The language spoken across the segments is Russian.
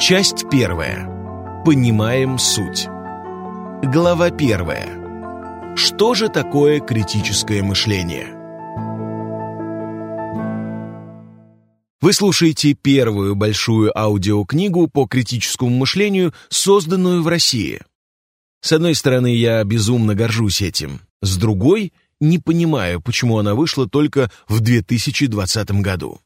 Часть первая. Понимаем суть. Глава первая. Что же такое критическое мышление? Вы слушаете первую большую аудиокнигу по критическому мышлению, созданную в России. С одной стороны, я безумно горжусь этим. С другой, не понимаю, почему она вышла только в 2020 году.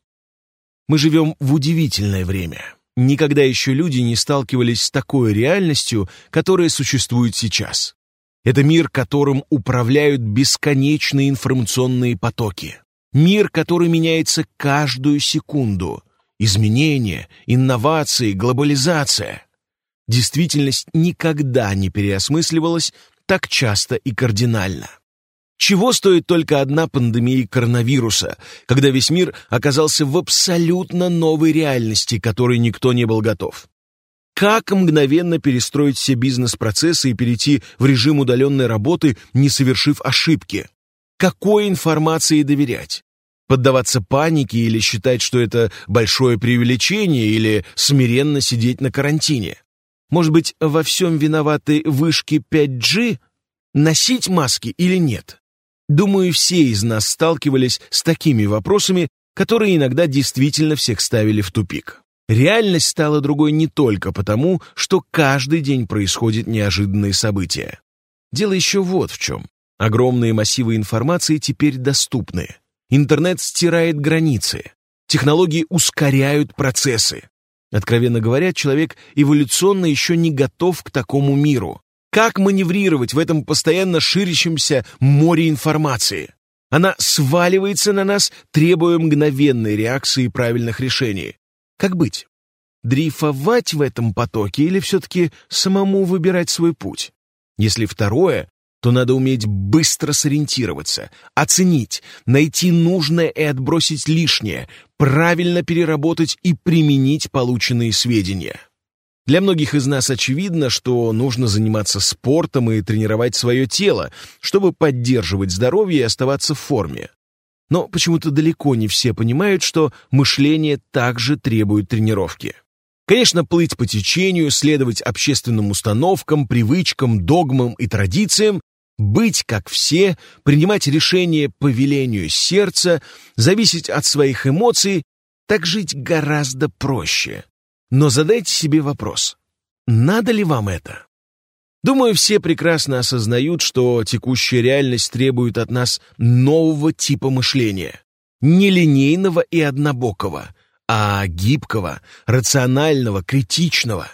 Мы живем в удивительное время. Никогда еще люди не сталкивались с такой реальностью, которая существует сейчас. Это мир, которым управляют бесконечные информационные потоки. Мир, который меняется каждую секунду. Изменения, инновации, глобализация. Действительность никогда не переосмысливалась так часто и кардинально. Чего стоит только одна пандемия коронавируса, когда весь мир оказался в абсолютно новой реальности, которой никто не был готов? Как мгновенно перестроить все бизнес-процессы и перейти в режим удаленной работы, не совершив ошибки? Какой информации доверять? Поддаваться панике или считать, что это большое преувеличение, или смиренно сидеть на карантине? Может быть, во всем виноваты вышки 5G? Носить маски или нет? Думаю, все из нас сталкивались с такими вопросами, которые иногда действительно всех ставили в тупик. Реальность стала другой не только потому, что каждый день происходят неожиданные события. Дело еще вот в чем. Огромные массивы информации теперь доступны. Интернет стирает границы. Технологии ускоряют процессы. Откровенно говоря, человек эволюционно еще не готов к такому миру. Как маневрировать в этом постоянно ширящемся море информации? Она сваливается на нас, требуя мгновенной реакции и правильных решений. Как быть? Дрейфовать в этом потоке или все-таки самому выбирать свой путь? Если второе, то надо уметь быстро сориентироваться, оценить, найти нужное и отбросить лишнее, правильно переработать и применить полученные сведения. Для многих из нас очевидно, что нужно заниматься спортом и тренировать свое тело, чтобы поддерживать здоровье и оставаться в форме. Но почему-то далеко не все понимают, что мышление также требует тренировки. Конечно, плыть по течению, следовать общественным установкам, привычкам, догмам и традициям, быть как все, принимать решения по велению сердца, зависеть от своих эмоций, так жить гораздо проще. Но задайте себе вопрос, надо ли вам это? Думаю, все прекрасно осознают, что текущая реальность требует от нас нового типа мышления. Не линейного и однобокого, а гибкого, рационального, критичного.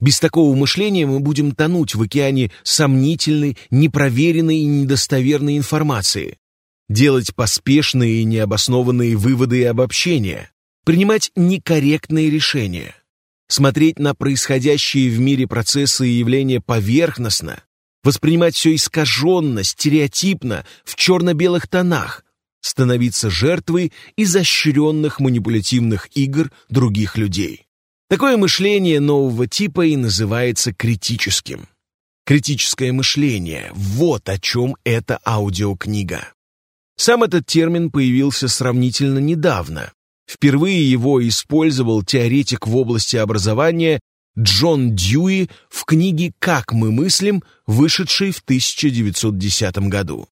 Без такого мышления мы будем тонуть в океане сомнительной, непроверенной и недостоверной информации, делать поспешные и необоснованные выводы и обобщения, принимать некорректные решения смотреть на происходящие в мире процессы и явления поверхностно, воспринимать все искаженно, стереотипно, в черно-белых тонах, становиться жертвой изощренных манипулятивных игр других людей. Такое мышление нового типа и называется критическим. Критическое мышление – вот о чем эта аудиокнига. Сам этот термин появился сравнительно недавно, Впервые его использовал теоретик в области образования Джон Дьюи в книге «Как мы мыслим», вышедшей в 1910 году.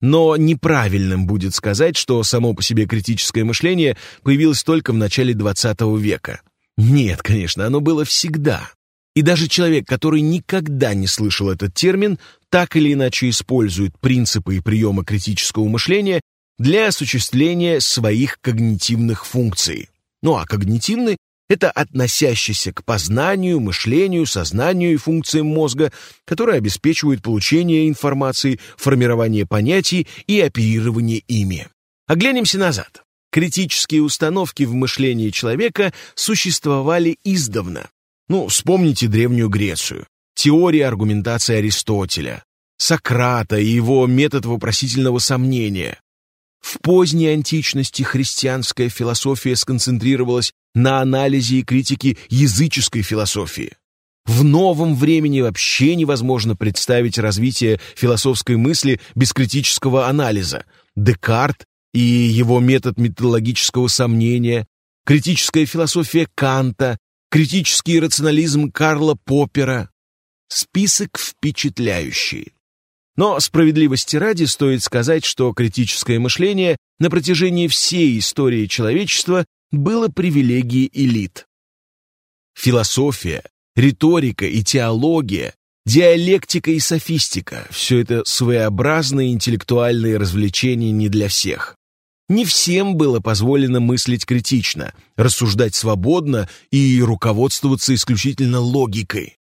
Но неправильным будет сказать, что само по себе критическое мышление появилось только в начале XX века. Нет, конечно, оно было всегда. И даже человек, который никогда не слышал этот термин, так или иначе использует принципы и приемы критического мышления для осуществления своих когнитивных функций. Ну а когнитивный – это относящийся к познанию, мышлению, сознанию и функциям мозга, которые обеспечивают получение информации, формирование понятий и оперирование ими. Оглянемся назад. Критические установки в мышлении человека существовали издавна. Ну, вспомните Древнюю Грецию, теория аргументации Аристотеля, Сократа и его метод вопросительного сомнения, в поздней античности христианская философия сконцентрировалась на анализе и критике языческой философии. В новом времени вообще невозможно представить развитие философской мысли без критического анализа. Декарт и его метод методологического сомнения, критическая философия Канта, критический рационализм Карла Поппера. Список впечатляющий. Но справедливости ради стоит сказать, что критическое мышление на протяжении всей истории человечества было привилегией элит. Философия, риторика и теология, диалектика и софистика – все это своеобразные интеллектуальные развлечения не для всех. Не всем было позволено мыслить критично, рассуждать свободно и руководствоваться исключительно логикой.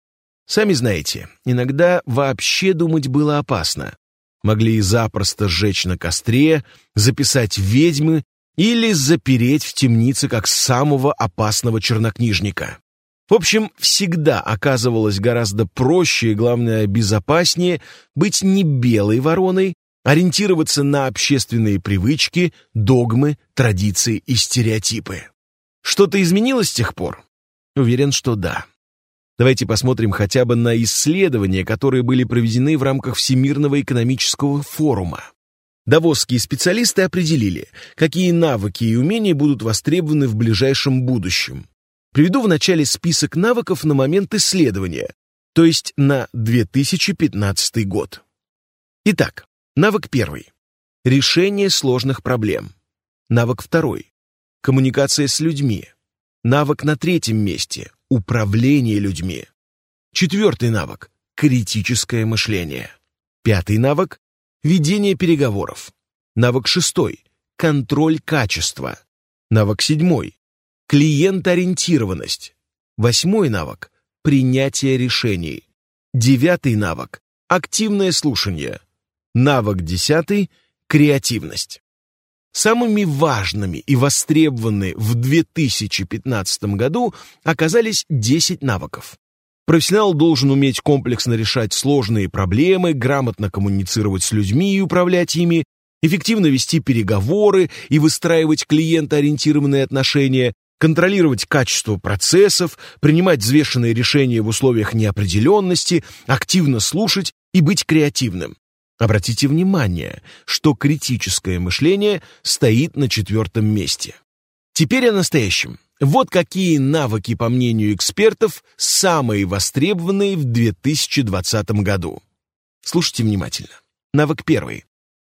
Сами знаете, иногда вообще думать было опасно. Могли и запросто сжечь на костре, записать ведьмы или запереть в темнице как самого опасного чернокнижника. В общем, всегда оказывалось гораздо проще и, главное, безопаснее быть не белой вороной, ориентироваться на общественные привычки, догмы, традиции и стереотипы. Что-то изменилось с тех пор? Уверен, что да. Давайте посмотрим хотя бы на исследования, которые были проведены в рамках Всемирного экономического форума. Давосские специалисты определили, какие навыки и умения будут востребованы в ближайшем будущем. Приведу в начале список навыков на момент исследования, то есть на 2015 год. Итак, навык первый. Решение сложных проблем. Навык второй. Коммуникация с людьми. Навык на третьем месте. Управление людьми. Четвертый навык. Критическое мышление. Пятый навык. Ведение переговоров. Навык шестой. Контроль качества. Навык седьмой. Клиентоориентированность. Восьмой навык – принятие решений. Девятый навык – активное слушание. Навык десятый – креативность. Самыми важными и востребованными в 2015 году оказались 10 навыков. Профессионал должен уметь комплексно решать сложные проблемы, грамотно коммуницировать с людьми и управлять ими, эффективно вести переговоры и выстраивать клиентоориентированные отношения, контролировать качество процессов, принимать взвешенные решения в условиях неопределенности, активно слушать и быть креативным. Обратите внимание, что критическое мышление стоит на четвертом месте. Теперь о настоящем. Вот какие навыки, по мнению экспертов, самые востребованные в 2020 году. Слушайте внимательно. Навык первый.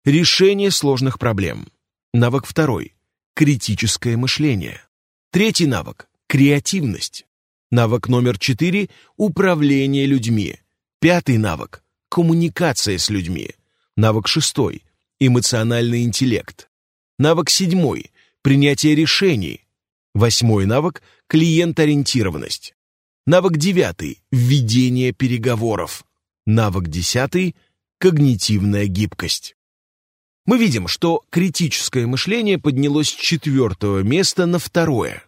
Решение сложных проблем. Навык второй. Критическое мышление. Третий навык – креативность. Навык номер четыре – управление людьми. Пятый навык – коммуникация с людьми. Навык шестой – эмоциональный интеллект. Навык седьмой – принятие решений. Восьмой навык – клиент-ориентированность. Навык девятый – введение переговоров. Навык десятый – когнитивная гибкость мы видим, что критическое мышление поднялось с четвертого места на второе.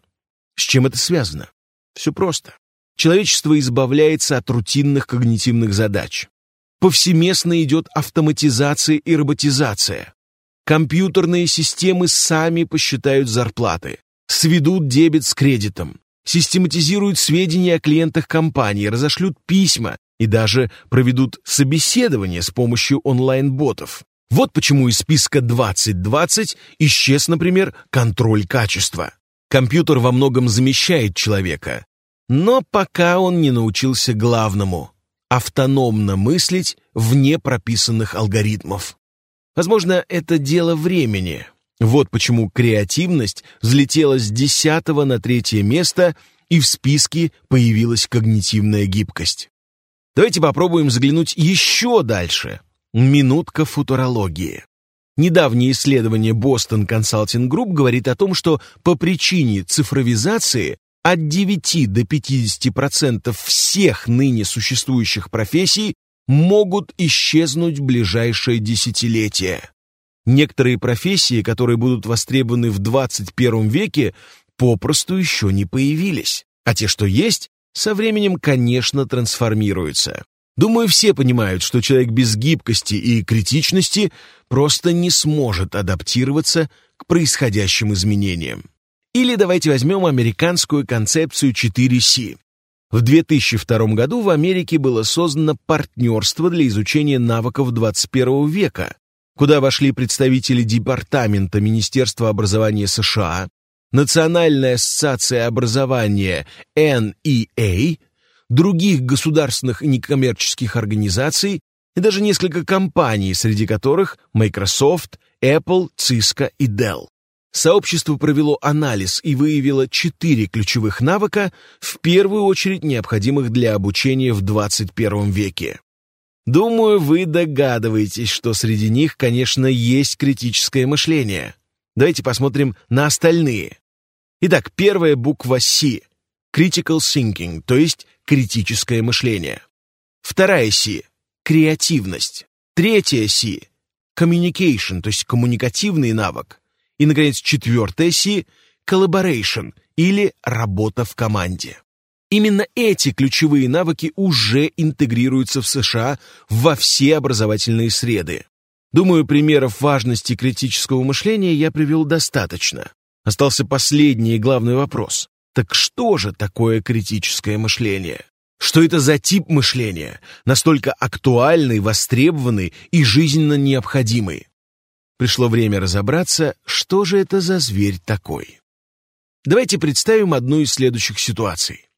С чем это связано? Все просто. Человечество избавляется от рутинных когнитивных задач. Повсеместно идет автоматизация и роботизация. Компьютерные системы сами посчитают зарплаты, сведут дебет с кредитом, систематизируют сведения о клиентах компании, разошлют письма и даже проведут собеседование с помощью онлайн-ботов. Вот почему из списка 2020 исчез, например, контроль качества. Компьютер во многом замещает человека, но пока он не научился главному – автономно мыслить вне прописанных алгоритмов. Возможно, это дело времени. Вот почему креативность взлетела с 10 на третье место, и в списке появилась когнитивная гибкость. Давайте попробуем заглянуть еще дальше – Минутка футурологии. Недавнее исследование Boston Consulting Group говорит о том, что по причине цифровизации от 9 до 50% всех ныне существующих профессий могут исчезнуть в ближайшее десятилетие. Некоторые профессии, которые будут востребованы в 21 веке, попросту еще не появились, а те, что есть, со временем, конечно, трансформируются. Думаю, все понимают, что человек без гибкости и критичности просто не сможет адаптироваться к происходящим изменениям. Или давайте возьмем американскую концепцию 4C. В 2002 году в Америке было создано партнерство для изучения навыков 21 века, куда вошли представители Департамента Министерства образования США, Национальная ассоциация образования NEA, других государственных и некоммерческих организаций и даже несколько компаний, среди которых Microsoft, Apple, Cisco и Dell. Сообщество провело анализ и выявило четыре ключевых навыка, в первую очередь необходимых для обучения в 21 веке. Думаю, вы догадываетесь, что среди них, конечно, есть критическое мышление. Давайте посмотрим на остальные. Итак, первая буква C — critical thinking, то есть критическое мышление. Вторая C — креативность. Третья C — communication, то есть коммуникативный навык. И, наконец, четвертая Си — collaboration или работа в команде. Именно эти ключевые навыки уже интегрируются в США во все образовательные среды. Думаю, примеров важности критического мышления я привел достаточно. Остался последний и главный вопрос. Так что же такое критическое мышление? Что это за тип мышления, настолько актуальный, востребованный и жизненно необходимый? Пришло время разобраться, что же это за зверь такой. Давайте представим одну из следующих ситуаций.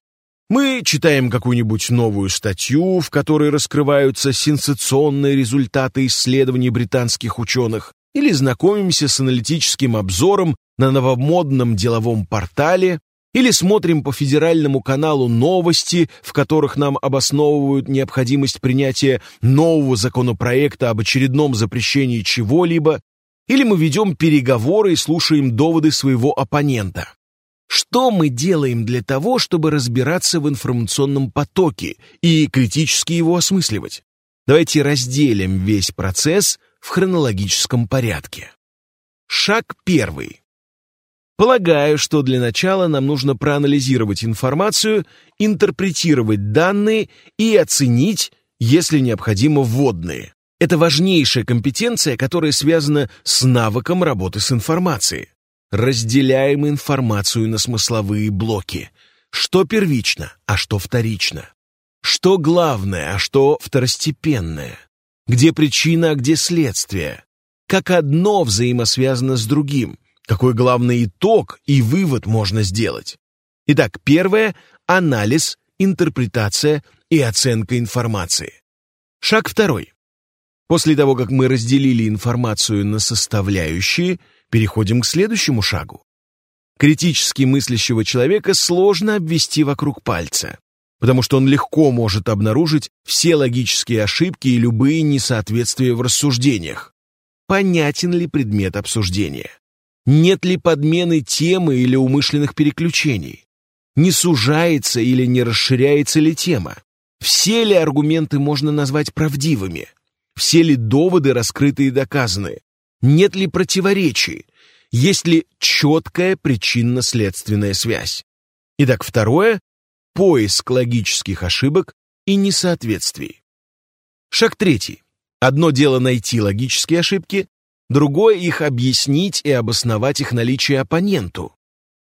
Мы читаем какую-нибудь новую статью, в которой раскрываются сенсационные результаты исследований британских ученых, или знакомимся с аналитическим обзором на новомодном деловом портале, или смотрим по федеральному каналу новости, в которых нам обосновывают необходимость принятия нового законопроекта об очередном запрещении чего-либо, или мы ведем переговоры и слушаем доводы своего оппонента. Что мы делаем для того, чтобы разбираться в информационном потоке и критически его осмысливать? Давайте разделим весь процесс в хронологическом порядке. Шаг первый. Полагаю, что для начала нам нужно проанализировать информацию, интерпретировать данные и оценить, если необходимо, вводные. Это важнейшая компетенция, которая связана с навыком работы с информацией. Разделяем информацию на смысловые блоки. Что первично, а что вторично? Что главное, а что второстепенное? Где причина, а где следствие? Как одно взаимосвязано с другим? Какой главный итог и вывод можно сделать? Итак, первое – анализ, интерпретация и оценка информации. Шаг второй. После того, как мы разделили информацию на составляющие, переходим к следующему шагу. Критически мыслящего человека сложно обвести вокруг пальца, потому что он легко может обнаружить все логические ошибки и любые несоответствия в рассуждениях. Понятен ли предмет обсуждения? Нет ли подмены темы или умышленных переключений? Не сужается или не расширяется ли тема? Все ли аргументы можно назвать правдивыми? Все ли доводы раскрыты и доказаны? Нет ли противоречий? Есть ли четкая причинно-следственная связь? Итак, второе – поиск логических ошибок и несоответствий. Шаг третий. Одно дело найти логические ошибки, другое – их объяснить и обосновать их наличие оппоненту.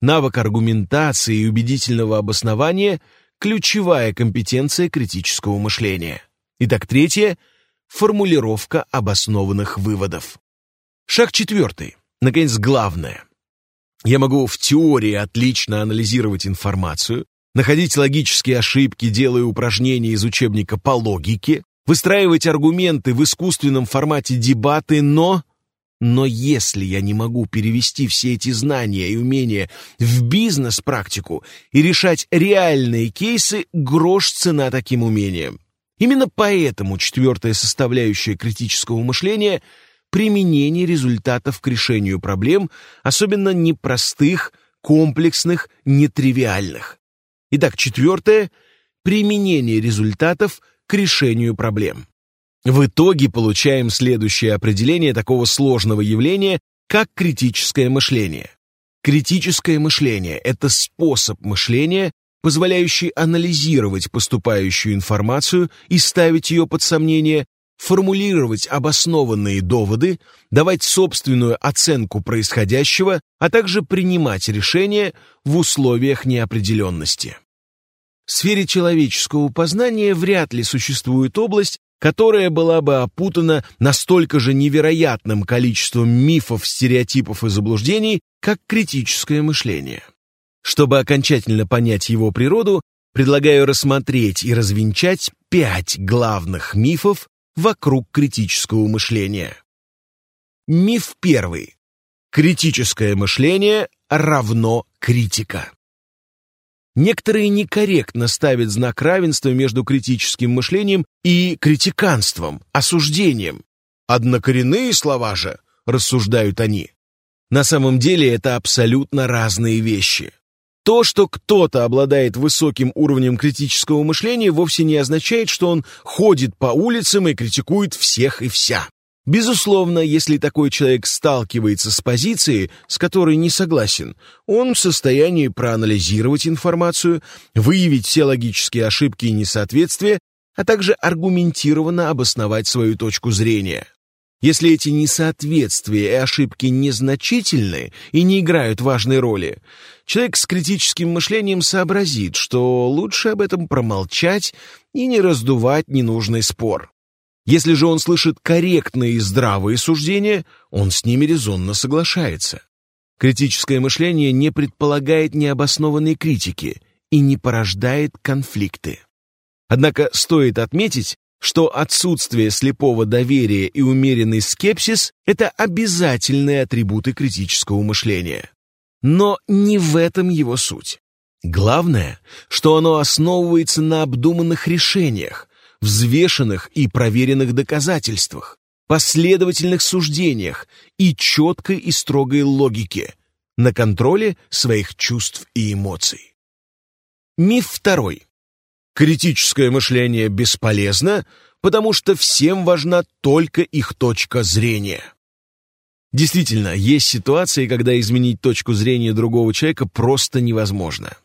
Навык аргументации и убедительного обоснования – ключевая компетенция критического мышления. Итак, третье – формулировка обоснованных выводов. Шаг четвертый. Наконец, главное. Я могу в теории отлично анализировать информацию, находить логические ошибки, делая упражнения из учебника по логике, выстраивать аргументы в искусственном формате дебаты, но... Но если я не могу перевести все эти знания и умения в бизнес-практику и решать реальные кейсы, грош цена таким умениям. Именно поэтому четвертая составляющая критического мышления – применение результатов к решению проблем, особенно непростых, комплексных, нетривиальных. Итак, четвертое – применение результатов к решению проблем. В итоге получаем следующее определение такого сложного явления, как критическое мышление. Критическое мышление – это способ мышления, позволяющий анализировать поступающую информацию и ставить ее под сомнение, формулировать обоснованные доводы, давать собственную оценку происходящего, а также принимать решения в условиях неопределенности. В сфере человеческого познания вряд ли существует область, которая была бы опутана настолько же невероятным количеством мифов, стереотипов и заблуждений, как критическое мышление. Чтобы окончательно понять его природу, предлагаю рассмотреть и развенчать пять главных мифов вокруг критического мышления. Миф первый. Критическое мышление равно критика. Некоторые некорректно ставят знак равенства между критическим мышлением и критиканством, осуждением. Однокоренные слова же, рассуждают они. На самом деле это абсолютно разные вещи. То, что кто-то обладает высоким уровнем критического мышления, вовсе не означает, что он ходит по улицам и критикует всех и вся. Безусловно, если такой человек сталкивается с позицией, с которой не согласен, он в состоянии проанализировать информацию, выявить все логические ошибки и несоответствия, а также аргументированно обосновать свою точку зрения. Если эти несоответствия и ошибки незначительны и не играют важной роли, человек с критическим мышлением сообразит, что лучше об этом промолчать и не раздувать ненужный спор. Если же он слышит корректные и здравые суждения, он с ними резонно соглашается. Критическое мышление не предполагает необоснованной критики и не порождает конфликты. Однако стоит отметить, что отсутствие слепого доверия и умеренный скепсис – это обязательные атрибуты критического мышления. Но не в этом его суть. Главное, что оно основывается на обдуманных решениях, взвешенных и проверенных доказательствах, последовательных суждениях и четкой и строгой логике, на контроле своих чувств и эмоций. Миф второй. Критическое мышление бесполезно, потому что всем важна только их точка зрения. Действительно, есть ситуации, когда изменить точку зрения другого человека просто невозможно.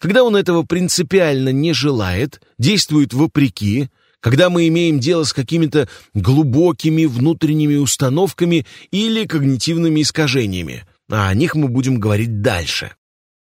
Когда он этого принципиально не желает, действует вопреки, когда мы имеем дело с какими-то глубокими внутренними установками или когнитивными искажениями, а о них мы будем говорить дальше.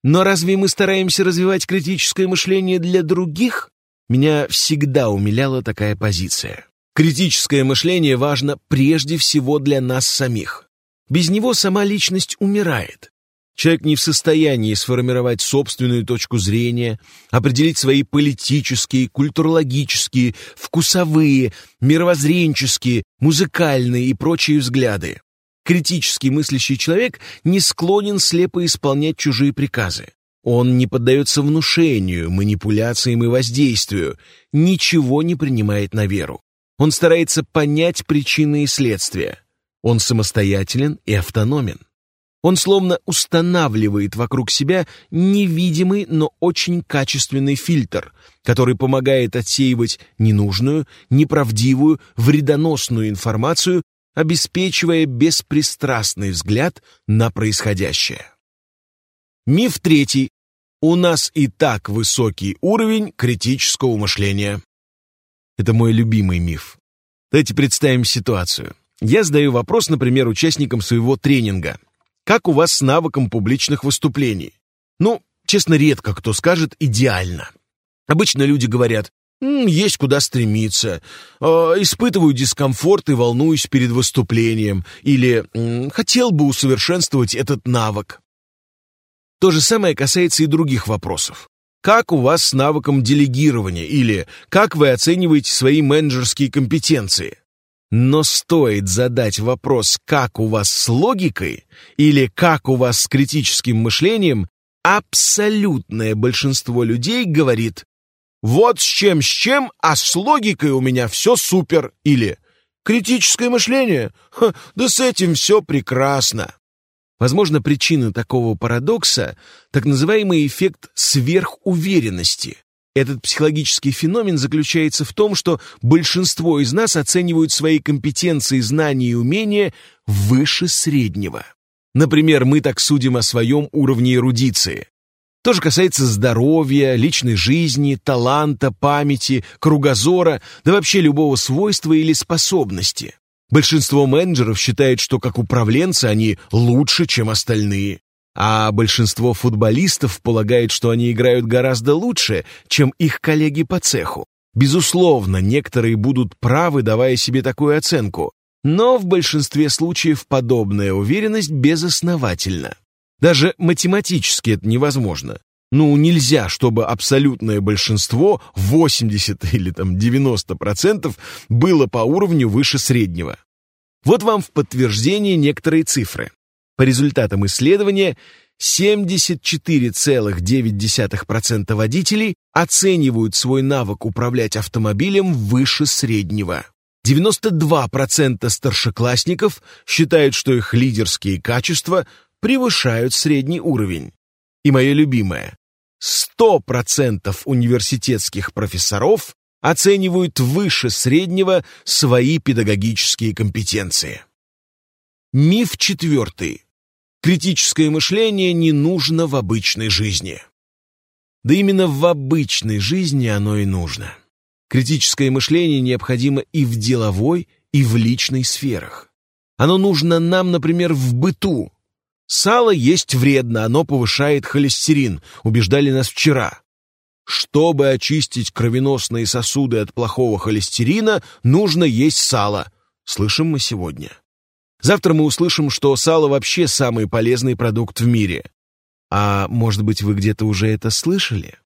Но разве мы стараемся развивать критическое мышление для других? Меня всегда умиляла такая позиция. Критическое мышление важно прежде всего для нас самих. Без него сама личность умирает. Человек не в состоянии сформировать собственную точку зрения, определить свои политические, культурологические, вкусовые, мировоззренческие, музыкальные и прочие взгляды. Критически мыслящий человек не склонен слепо исполнять чужие приказы. Он не поддается внушению, манипуляциям и воздействию, ничего не принимает на веру. Он старается понять причины и следствия. Он самостоятелен и автономен. Он словно устанавливает вокруг себя невидимый, но очень качественный фильтр, который помогает отсеивать ненужную, неправдивую, вредоносную информацию обеспечивая беспристрастный взгляд на происходящее. Миф третий. У нас и так высокий уровень критического мышления. Это мой любимый миф. Давайте представим ситуацию. Я задаю вопрос, например, участникам своего тренинга. Как у вас с навыком публичных выступлений? Ну, честно, редко кто скажет «идеально». Обычно люди говорят есть куда стремиться. А, испытываю дискомфорт и волнуюсь перед выступлением. Или хотел бы усовершенствовать этот навык. То же самое касается и других вопросов. Как у вас с навыком делегирования? Или как вы оцениваете свои менеджерские компетенции? Но стоит задать вопрос «как у вас с логикой?» или «как у вас с критическим мышлением?» абсолютное большинство людей говорит вот с чем с чем, а с логикой у меня все супер. Или критическое мышление? Ха, да с этим все прекрасно. Возможно, причина такого парадокса – так называемый эффект сверхуверенности. Этот психологический феномен заключается в том, что большинство из нас оценивают свои компетенции, знания и умения выше среднего. Например, мы так судим о своем уровне эрудиции. То же касается здоровья, личной жизни, таланта, памяти, кругозора, да вообще любого свойства или способности. Большинство менеджеров считает, что как управленцы они лучше, чем остальные. А большинство футболистов полагает, что они играют гораздо лучше, чем их коллеги по цеху. Безусловно, некоторые будут правы, давая себе такую оценку, но в большинстве случаев подобная уверенность безосновательна. Даже математически это невозможно. Ну, нельзя, чтобы абсолютное большинство, 80 или там 90%, было по уровню выше среднего. Вот вам в подтверждение некоторые цифры. По результатам исследования, 74,9% водителей оценивают свой навык управлять автомобилем выше среднего. 92% старшеклассников считают, что их лидерские качества превышают средний уровень. И мое любимое. 100% университетских профессоров оценивают выше среднего свои педагогические компетенции. Миф четвертый. Критическое мышление не нужно в обычной жизни. Да именно в обычной жизни оно и нужно. Критическое мышление необходимо и в деловой, и в личной сферах. Оно нужно нам, например, в быту. Сало есть вредно, оно повышает холестерин, убеждали нас вчера. Чтобы очистить кровеносные сосуды от плохого холестерина, нужно есть сало. Слышим мы сегодня. Завтра мы услышим, что сало вообще самый полезный продукт в мире. А может быть, вы где-то уже это слышали?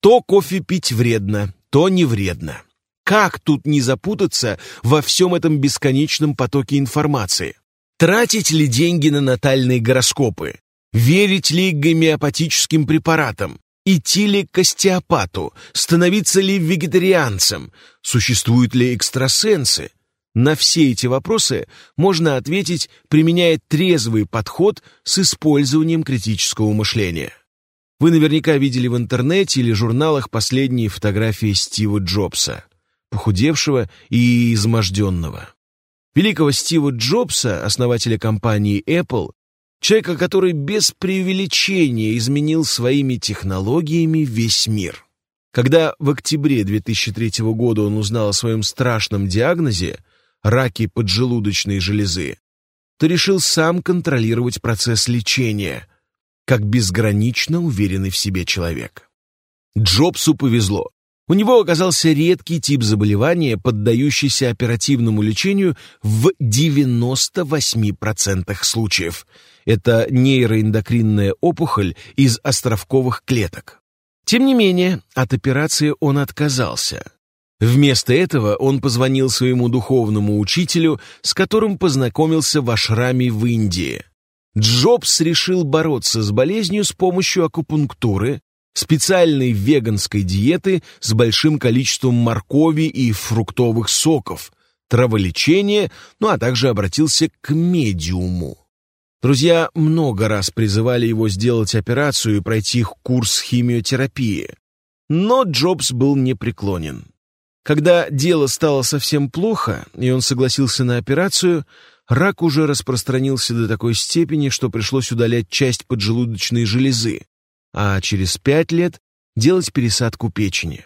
То кофе пить вредно, то не вредно. Как тут не запутаться во всем этом бесконечном потоке информации? Тратить ли деньги на натальные гороскопы? Верить ли гомеопатическим препаратам? Идти ли к остеопату? Становиться ли вегетарианцем? Существуют ли экстрасенсы? На все эти вопросы можно ответить, применяя трезвый подход с использованием критического мышления. Вы наверняка видели в интернете или журналах последние фотографии Стива Джобса, похудевшего и изможденного. Великого Стива Джобса, основателя компании Apple, человека, который без преувеличения изменил своими технологиями весь мир. Когда в октябре 2003 года он узнал о своем страшном диагнозе, раки поджелудочной железы, то решил сам контролировать процесс лечения, как безгранично уверенный в себе человек. Джобсу повезло. У него оказался редкий тип заболевания, поддающийся оперативному лечению в 98% случаев. Это нейроэндокринная опухоль из островковых клеток. Тем не менее, от операции он отказался – Вместо этого он позвонил своему духовному учителю, с которым познакомился в ашраме в Индии. Джобс решил бороться с болезнью с помощью акупунктуры, специальной веганской диеты с большим количеством моркови и фруктовых соков, траволечения, ну а также обратился к медиуму. Друзья много раз призывали его сделать операцию и пройти курс химиотерапии, но Джобс был непреклонен. Когда дело стало совсем плохо, и он согласился на операцию, рак уже распространился до такой степени, что пришлось удалять часть поджелудочной железы, а через пять лет делать пересадку печени.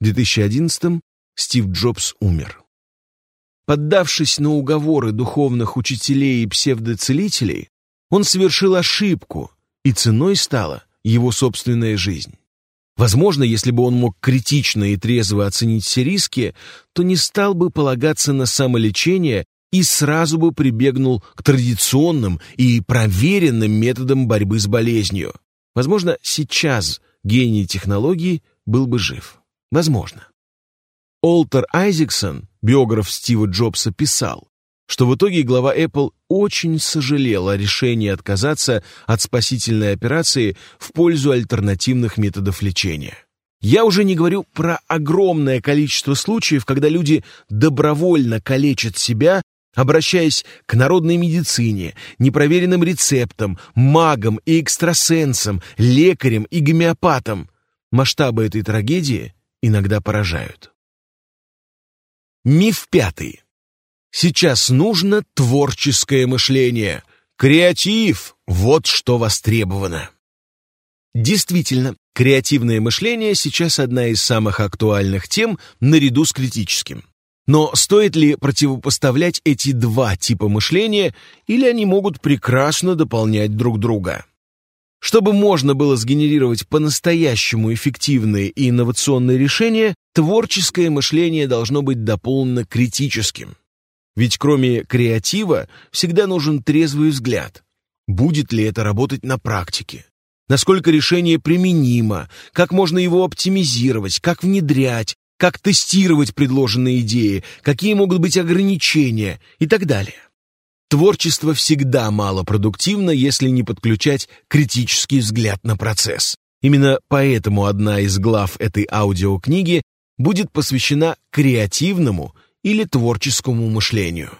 В 2011-м Стив Джобс умер. Поддавшись на уговоры духовных учителей и псевдоцелителей, он совершил ошибку, и ценой стала его собственная жизнь. Возможно, если бы он мог критично и трезво оценить все риски, то не стал бы полагаться на самолечение и сразу бы прибегнул к традиционным и проверенным методам борьбы с болезнью. Возможно, сейчас гений технологий был бы жив. Возможно. Олтер Айзексон, биограф Стива Джобса, писал, что в итоге глава Apple очень сожалел о решении отказаться от спасительной операции в пользу альтернативных методов лечения. Я уже не говорю про огромное количество случаев, когда люди добровольно калечат себя, обращаясь к народной медицине, непроверенным рецептам, магам и экстрасенсам, лекарям и гомеопатам. Масштабы этой трагедии иногда поражают. Миф пятый. Сейчас нужно творческое мышление. Креатив – вот что востребовано. Действительно, креативное мышление сейчас одна из самых актуальных тем наряду с критическим. Но стоит ли противопоставлять эти два типа мышления, или они могут прекрасно дополнять друг друга? Чтобы можно было сгенерировать по-настоящему эффективные и инновационные решения, творческое мышление должно быть дополнено критическим. Ведь кроме креатива всегда нужен трезвый взгляд. Будет ли это работать на практике? Насколько решение применимо? Как можно его оптимизировать? Как внедрять? Как тестировать предложенные идеи? Какие могут быть ограничения? И так далее. Творчество всегда малопродуктивно, если не подключать критический взгляд на процесс. Именно поэтому одна из глав этой аудиокниги будет посвящена креативному или творческому мышлению.